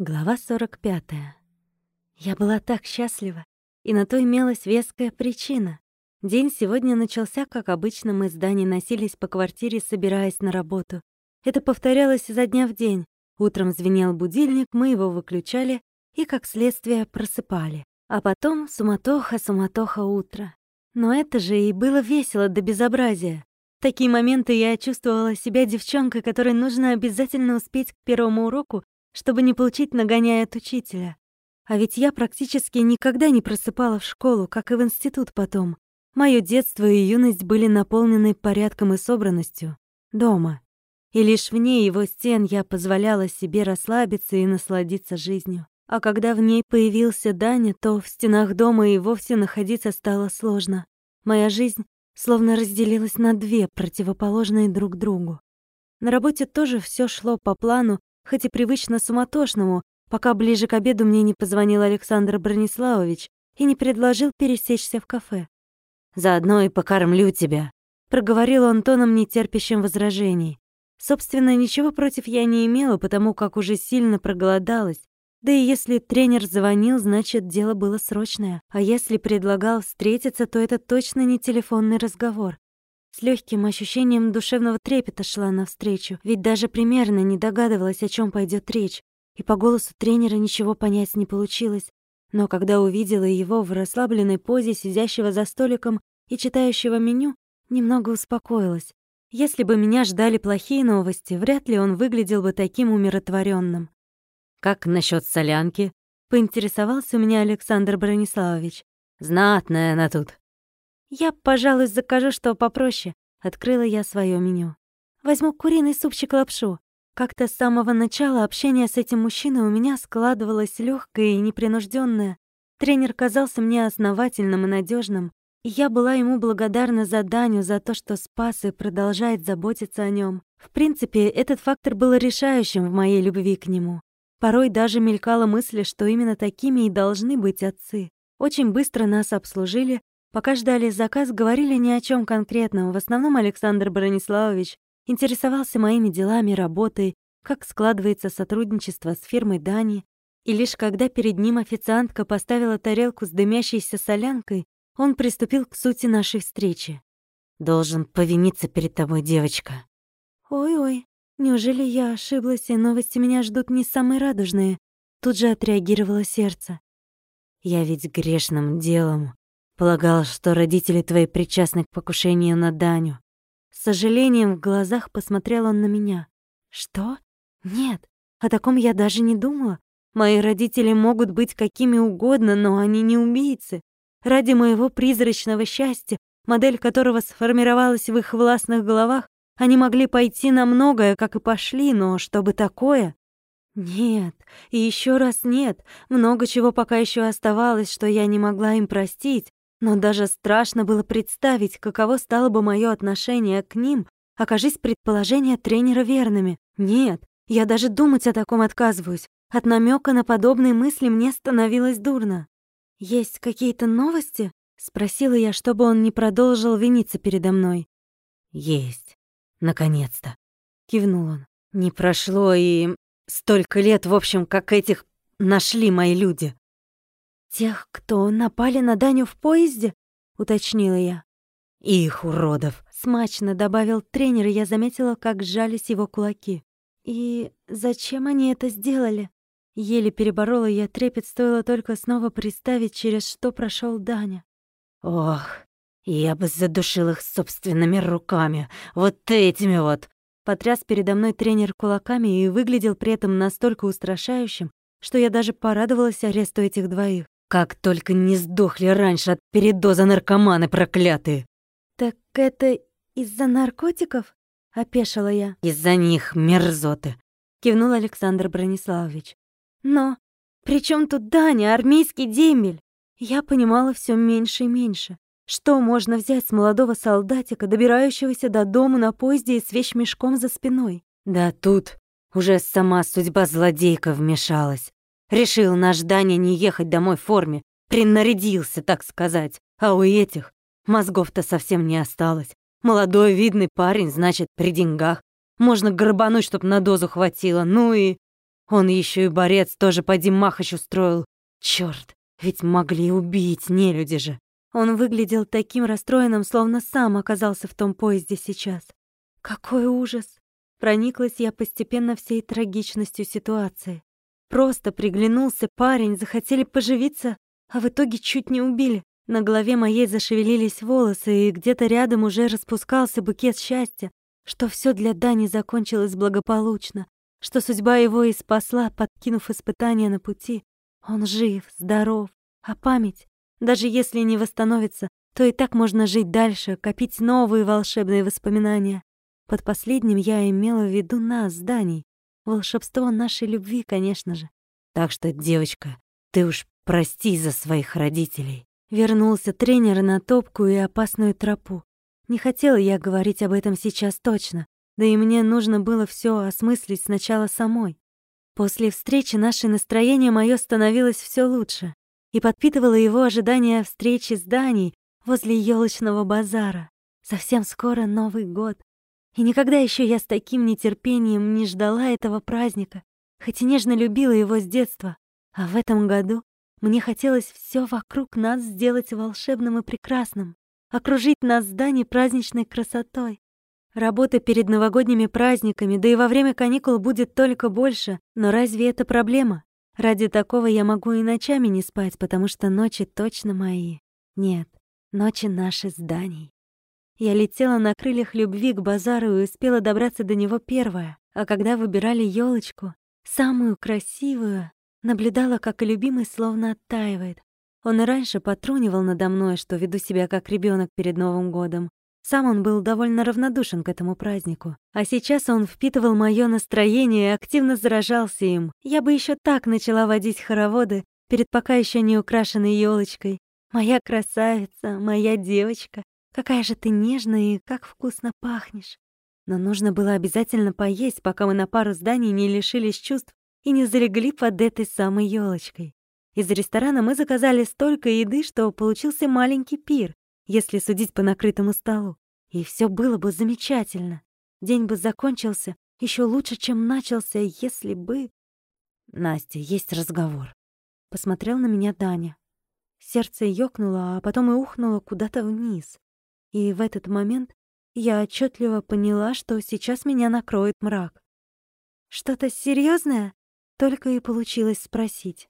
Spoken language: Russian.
Глава 45. Я была так счастлива, и на то имелась веская причина. День сегодня начался, как обычно, мы с Даней носились по квартире, собираясь на работу. Это повторялось изо дня в день. Утром звенел будильник, мы его выключали и, как следствие, просыпали. А потом суматоха, суматоха утра. Но это же и было весело до безобразия. В такие моменты я чувствовала себя девчонкой, которой нужно обязательно успеть к первому уроку чтобы не получить нагоняя от учителя. А ведь я практически никогда не просыпала в школу, как и в институт потом. Моё детство и юность были наполнены порядком и собранностью. Дома. И лишь вне его стен я позволяла себе расслабиться и насладиться жизнью. А когда в ней появился Даня, то в стенах дома и вовсе находиться стало сложно. Моя жизнь словно разделилась на две, противоположные друг другу. На работе тоже всё шло по плану, хоть и привычно суматошному, пока ближе к обеду мне не позвонил Александр Брониславович и не предложил пересечься в кафе. «Заодно и покормлю тебя», — проговорил он тоном, нетерпящим возражений. Собственно, ничего против я не имела, потому как уже сильно проголодалась. Да и если тренер звонил, значит, дело было срочное. А если предлагал встретиться, то это точно не телефонный разговор. С легким ощущением душевного трепета шла навстречу, ведь даже примерно не догадывалась, о чем пойдет речь, и по голосу тренера ничего понять не получилось. Но когда увидела его в расслабленной позе, сидящего за столиком и читающего меню, немного успокоилась. Если бы меня ждали плохие новости, вряд ли он выглядел бы таким умиротворенным. «Как насчет солянки?» — поинтересовался у меня Александр Брониславович. «Знатная она тут. «Я, пожалуй, закажу что попроще», — открыла я свое меню. «Возьму куриный супчик-лапшу». Как-то с самого начала общения с этим мужчиной у меня складывалось легкое и непринужденное. Тренер казался мне основательным и надежным, и я была ему благодарна за Даню, за то, что спас и продолжает заботиться о нем. В принципе, этот фактор был решающим в моей любви к нему. Порой даже мелькала мысль, что именно такими и должны быть отцы. Очень быстро нас обслужили, Пока ждали заказ, говорили ни о чем конкретном. В основном Александр Брониславович интересовался моими делами, работой, как складывается сотрудничество с фирмой Дани. И лишь когда перед ним официантка поставила тарелку с дымящейся солянкой, он приступил к сути нашей встречи. «Должен повиниться перед тобой, девочка». «Ой-ой, неужели я ошиблась, и новости меня ждут не самые радужные?» Тут же отреагировало сердце. «Я ведь грешным делом Полагал, что родители твои причастны к покушению на Даню. С сожалением в глазах посмотрел он на меня. Что? Нет, о таком я даже не думала. Мои родители могут быть какими угодно, но они не убийцы. Ради моего призрачного счастья, модель которого сформировалась в их властных головах, они могли пойти на многое, как и пошли, но чтобы такое... Нет, и еще раз нет. Много чего пока еще оставалось, что я не могла им простить, но даже страшно было представить, каково стало бы мое отношение к ним, окажись предположения тренера верными. Нет, я даже думать о таком отказываюсь. От намека на подобные мысли мне становилось дурно. «Есть какие-то новости?» — спросила я, чтобы он не продолжил виниться передо мной. «Есть. Наконец-то», — кивнул он. «Не прошло и столько лет, в общем, как этих нашли мои люди». «Тех, кто напали на Даню в поезде?» — уточнила я. «Их уродов!» — смачно добавил тренер, и я заметила, как сжались его кулаки. «И зачем они это сделали?» Еле переборола я трепет, стоило только снова представить, через что прошел Даня. «Ох, я бы задушил их собственными руками, вот этими вот!» Потряс передо мной тренер кулаками и выглядел при этом настолько устрашающим, что я даже порадовалась аресту этих двоих. Как только не сдохли раньше от передоза наркоманы проклятые. Так это из-за наркотиков? Опешила я. Из-за них мерзоты. Кивнул Александр Брониславович. Но при чем тут Даня, армейский дембель? Я понимала все меньше и меньше. Что можно взять с молодого солдатика, добирающегося до дома на поезде и с вещмешком за спиной? Да тут уже сама судьба злодейка вмешалась. Решил наш Даня не ехать домой в форме. Принарядился, так сказать. А у этих мозгов-то совсем не осталось. Молодой, видный парень, значит, при деньгах. Можно грабануть, чтоб на дозу хватило. Ну и... Он еще и борец тоже поди махач устроил. Черт, ведь могли убить, не люди же. Он выглядел таким расстроенным, словно сам оказался в том поезде сейчас. Какой ужас! Прониклась я постепенно всей трагичностью ситуации. Просто приглянулся парень, захотели поживиться, а в итоге чуть не убили. На голове моей зашевелились волосы, и где-то рядом уже распускался букет счастья, что все для Дани закончилось благополучно, что судьба его и спасла, подкинув испытания на пути. Он жив, здоров, а память, даже если не восстановится, то и так можно жить дальше, копить новые волшебные воспоминания. Под последним я имела в виду нас с Даней. Волшебство нашей любви, конечно же. Так что, девочка, ты уж прости за своих родителей. Вернулся тренер на топкую и опасную тропу. Не хотела я говорить об этом сейчас точно, да и мне нужно было все осмыслить сначала самой. После встречи наше настроение мое становилось все лучше и подпитывало его ожидание встречи с Даней возле елочного базара. Совсем скоро Новый год. И никогда еще я с таким нетерпением не ждала этого праздника, хоть и нежно любила его с детства. А в этом году мне хотелось все вокруг нас сделать волшебным и прекрасным, окружить нас зданий праздничной красотой. Работа перед новогодними праздниками, да и во время каникул будет только больше, но разве это проблема? Ради такого я могу и ночами не спать, потому что ночи точно мои. Нет, ночи наши зданий. Я летела на крыльях любви к базару и успела добраться до него первая, а когда выбирали елочку, самую красивую, наблюдала, как и любимый словно оттаивает. Он и раньше потрунивал надо мной, что веду себя как ребенок перед Новым годом. Сам он был довольно равнодушен к этому празднику. А сейчас он впитывал мое настроение и активно заражался им. Я бы еще так начала водить хороводы перед пока еще не украшенной елочкой. Моя красавица, моя девочка. Какая же ты нежная и как вкусно пахнешь. Но нужно было обязательно поесть, пока мы на пару зданий не лишились чувств и не залегли под этой самой елочкой. Из ресторана мы заказали столько еды, что получился маленький пир, если судить по накрытому столу. И все было бы замечательно. День бы закончился еще лучше, чем начался, если бы... Настя, есть разговор. Посмотрел на меня Даня. Сердце ёкнуло, а потом и ухнуло куда-то вниз. И в этот момент я отчетливо поняла, что сейчас меня накроет мрак. «Что-то серьезное? только и получилось спросить.